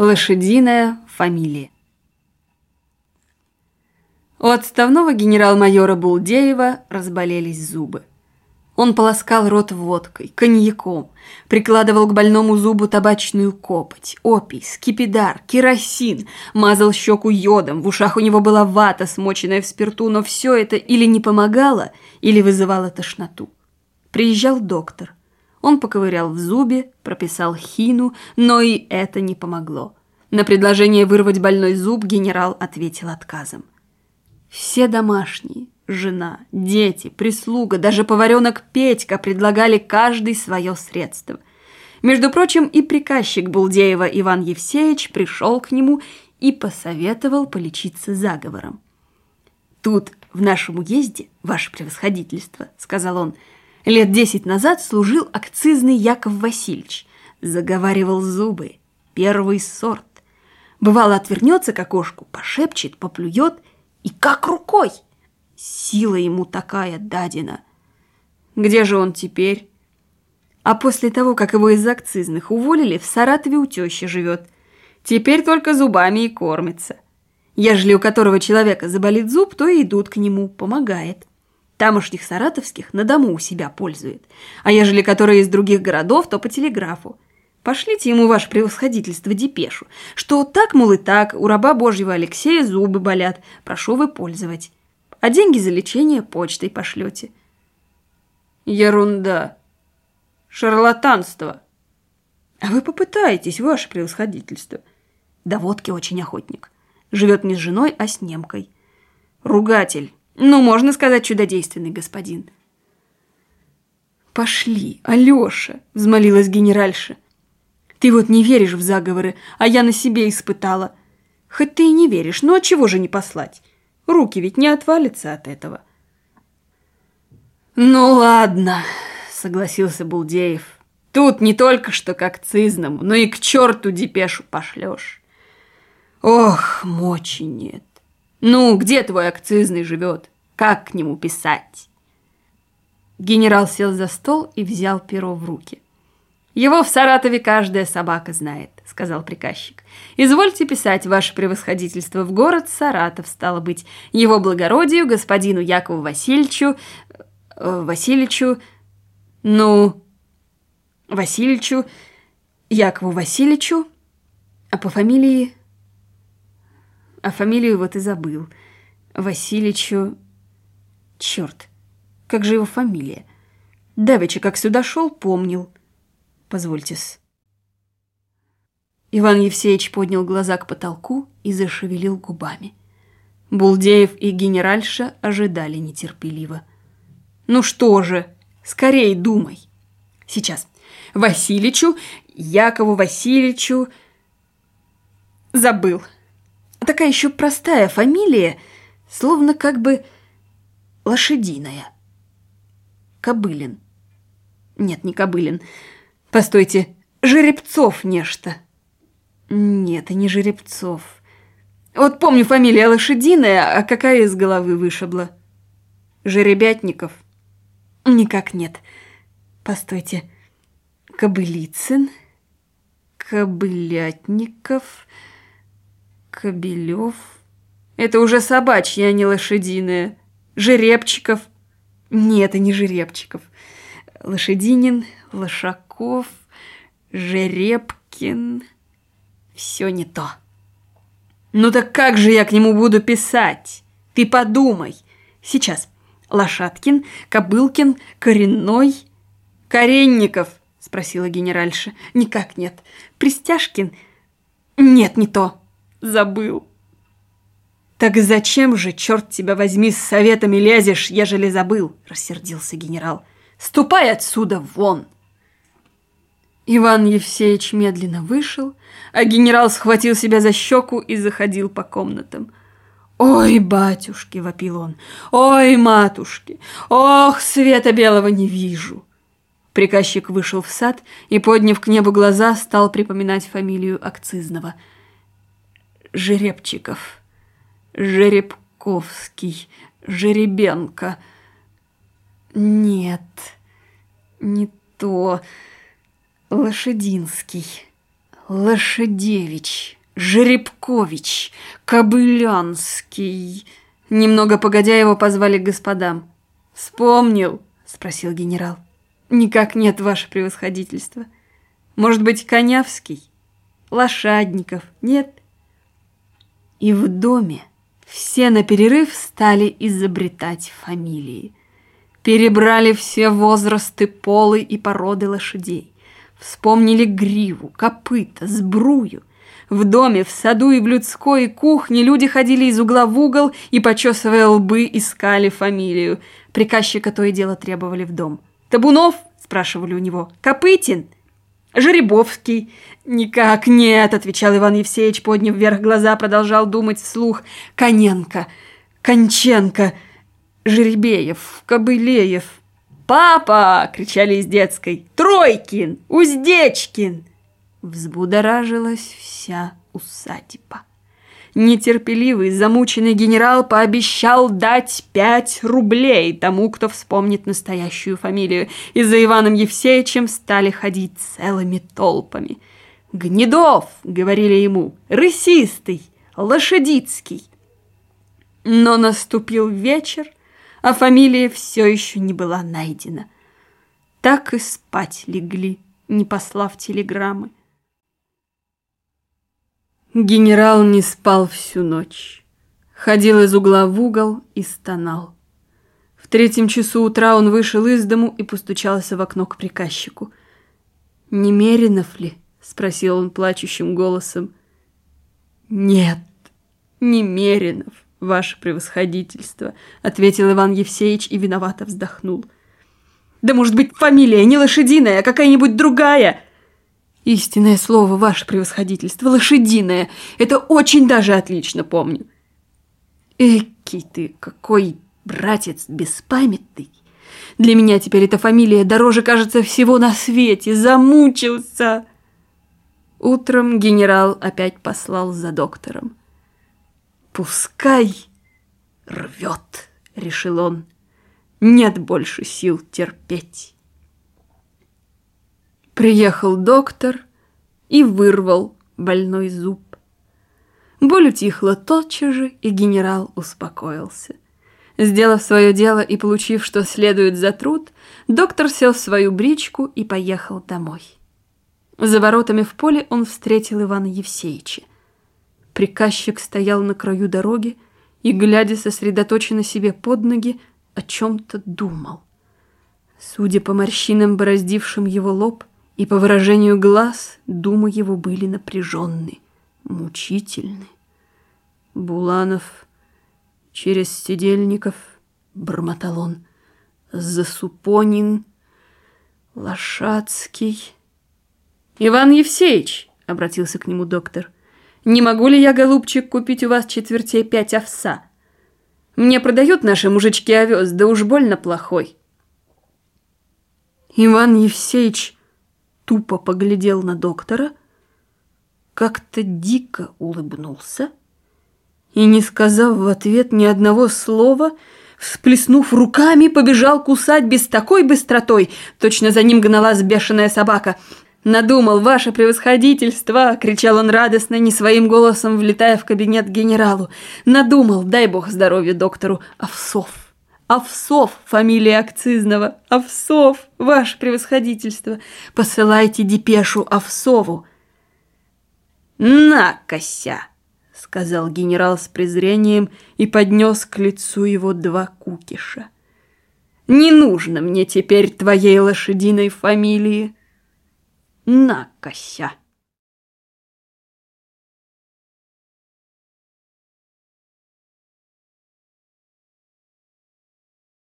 Лошадиная фамилия. У отставного генерал-майора Булдеева разболелись зубы. Он полоскал рот водкой, коньяком, прикладывал к больному зубу табачную копоть, опий, скипидар, керосин, мазал щеку йодом, в ушах у него была вата, смоченная в спирту, но все это или не помогало, или вызывало тошноту. Приезжал доктор. Он поковырял в зубе, прописал хину, но и это не помогло. На предложение вырвать больной зуб генерал ответил отказом. Все домашние, жена, дети, прислуга, даже поваренок Петька предлагали каждый свое средство. Между прочим, и приказчик Булдеева Иван Евсеевич пришел к нему и посоветовал полечиться заговором. «Тут, в нашем уезде, ваше превосходительство», — сказал он, — «лет десять назад служил акцизный Яков Васильевич, заговаривал зубы, первый сорт. Бывало, отвернется к окошку, пошепчет, поплюет — и как рукой. Сила ему такая дадена. Где же он теперь? А после того, как его из акцизных уволили, в Саратове у тещи живет. Теперь только зубами и кормится. Ежели у которого человека заболит зуб, то и идут к нему, помогает. Тамошних саратовских на дому у себя пользует. А ежели которые из других городов, то по телеграфу. Пошлите ему, ваше превосходительство, депешу, что так, мол, и так, у раба Божьего Алексея зубы болят, прошу вы пользовать. А деньги за лечение почтой пошлете. Ерунда. Шарлатанство. А вы попытаетесь, ваше превосходительство. Да водки очень охотник. Живет не с женой, а с немкой. Ругатель. Ну, можно сказать, чудодейственный господин. «Пошли, Алёша!» — взмолилась генеральша. Ты вот не веришь в заговоры, а я на себе испытала. Хоть ты и не веришь, но чего же не послать? Руки ведь не отвалятся от этого. Ну ладно, согласился Булдеев. Тут не только что к акцизному, но и к черту депешу пошлешь. Ох, мочи нет. Ну, где твой акцизный живет? Как к нему писать? Генерал сел за стол и взял перо в руки. «Его в Саратове каждая собака знает», — сказал приказчик. «Извольте писать, ваше превосходительство, в город Саратов, стало быть, его благородию, господину Якову Васильевичу... Э, Васильевичу... Ну... Васильевичу... Якову Васильевичу... А по фамилии... А фамилию вот и забыл. Васильевичу... Черт, как же его фамилия? Давича, как сюда шел, помнил». Позвольте-с». Иван Евсеевич поднял глаза к потолку и зашевелил губами. Булдеев и генеральша ожидали нетерпеливо. «Ну что же, скорей думай!» «Сейчас. Васильичу, Якову Васильевичу...» «Забыл. Такая еще простая фамилия, словно как бы лошадиная. Кобылин. Нет, не Кобылин. Постойте, Жеребцов нечто. Нет, и не Жеребцов. Вот помню, фамилия лошадиная, а какая из головы вышибла? Жеребятников? Никак нет. Постойте. Кобылицын, Кобылятников, Кобелев. Это уже собачья, а не лошадиная. Жеребчиков. Нет, и не Жеребчиков. Лошадинин, Лошак Песков, Жеребкин. Все не то. Ну так как же я к нему буду писать? Ты подумай. Сейчас. Лошадкин, Кобылкин, Коренной, Коренников, спросила генеральша. Никак нет. Пристяжкин? Нет, не то. Забыл. «Так зачем же, черт тебя возьми, с советами лезешь, ежели забыл?» – рассердился генерал. «Ступай отсюда вон!» Иван Евсеевич медленно вышел, а генерал схватил себя за щеку и заходил по комнатам. «Ой, батюшки!» — вопил он. «Ой, матушки! Ох, света белого не вижу!» Приказчик вышел в сад и, подняв к небу глаза, стал припоминать фамилию акцизного. Жеребчиков, Жеребковский, Жеребенко. Нет, не то... Лошадинский. Лошадевич, Жеребкович, Кобылянский. Немного погодя его позвали к господам. «Вспомнил?» — спросил генерал. «Никак нет, ваше превосходительство. Может быть, Конявский? Лошадников? Нет?» И в доме все на перерыв стали изобретать фамилии. Перебрали все возрасты, полы и породы лошадей. Вспомнили гриву, копыта, сбрую. В доме, в саду и в людской кухне люди ходили из угла в угол и, почесывая лбы, искали фамилию. Приказчика то и дело требовали в дом. «Табунов?» – спрашивали у него. «Копытин?» «Жеребовский?» «Никак нет», – отвечал Иван Евсеевич, подняв вверх глаза, продолжал думать вслух. «Коненко, Конченко, Жеребеев, Кобылеев». «Папа!» – кричали из детской. «Тройкин! Уздечкин!» Взбудоражилась вся усадьба. Нетерпеливый, замученный генерал пообещал дать пять рублей тому, кто вспомнит настоящую фамилию, и за Иваном Евсеевичем стали ходить целыми толпами. «Гнедов!» — говорили ему, «рысистый, лошадицкий». Но наступил вечер, а фамилия все еще не была найдена. Так и спать легли, не послав телеграммы. Генерал не спал всю ночь. Ходил из угла в угол и стонал. В третьем часу утра он вышел из дому и постучался в окно к приказчику. «Немеринов ли?» — спросил он плачущим голосом. «Нет, Немеринов, ваше превосходительство», — ответил Иван Евсеевич и виновато вздохнул. «Да может быть фамилия не лошадиная, а какая-нибудь другая?» Истинное слово, ваше превосходительство, лошадиное. Это очень даже отлично помню. Эки ты, какой братец беспамятный. Для меня теперь эта фамилия дороже, кажется, всего на свете. Замучился. Утром генерал опять послал за доктором. «Пускай рвет», — решил он. «Нет больше сил терпеть». Приехал доктор и вырвал больной зуб. Боль утихла тотчас же, и генерал успокоился. Сделав свое дело и получив, что следует за труд, доктор сел в свою бричку и поехал домой. За воротами в поле он встретил Ивана Евсеевича. Приказчик стоял на краю дороги и, глядя сосредоточенно себе под ноги, о чем-то думал. Судя по морщинам, бороздившим его лоб, и по выражению глаз думы его были напряженны, мучительны. Буланов через Сидельников, бормотал он, Засупонин, Лошадский. «Иван Евсеевич!» — обратился к нему доктор. «Не могу ли я, голубчик, купить у вас четвертей пять овса? Мне продают наши мужички овес, да уж больно плохой». Иван Евсеевич тупо поглядел на доктора, как-то дико улыбнулся и, не сказав в ответ ни одного слова, всплеснув руками, побежал кусать без такой быстротой, точно за ним гналась бешеная собака. «Надумал, ваше превосходительство!» — кричал он радостно, не своим голосом влетая в кабинет генералу. «Надумал, дай бог здоровья доктору, овсов!» Овсов, фамилия акцизного. Овсов, ваше превосходительство. Посылайте депешу Овсову. На, кося, сказал генерал с презрением и поднес к лицу его два кукиша. Не нужно мне теперь твоей лошадиной фамилии. На, кося.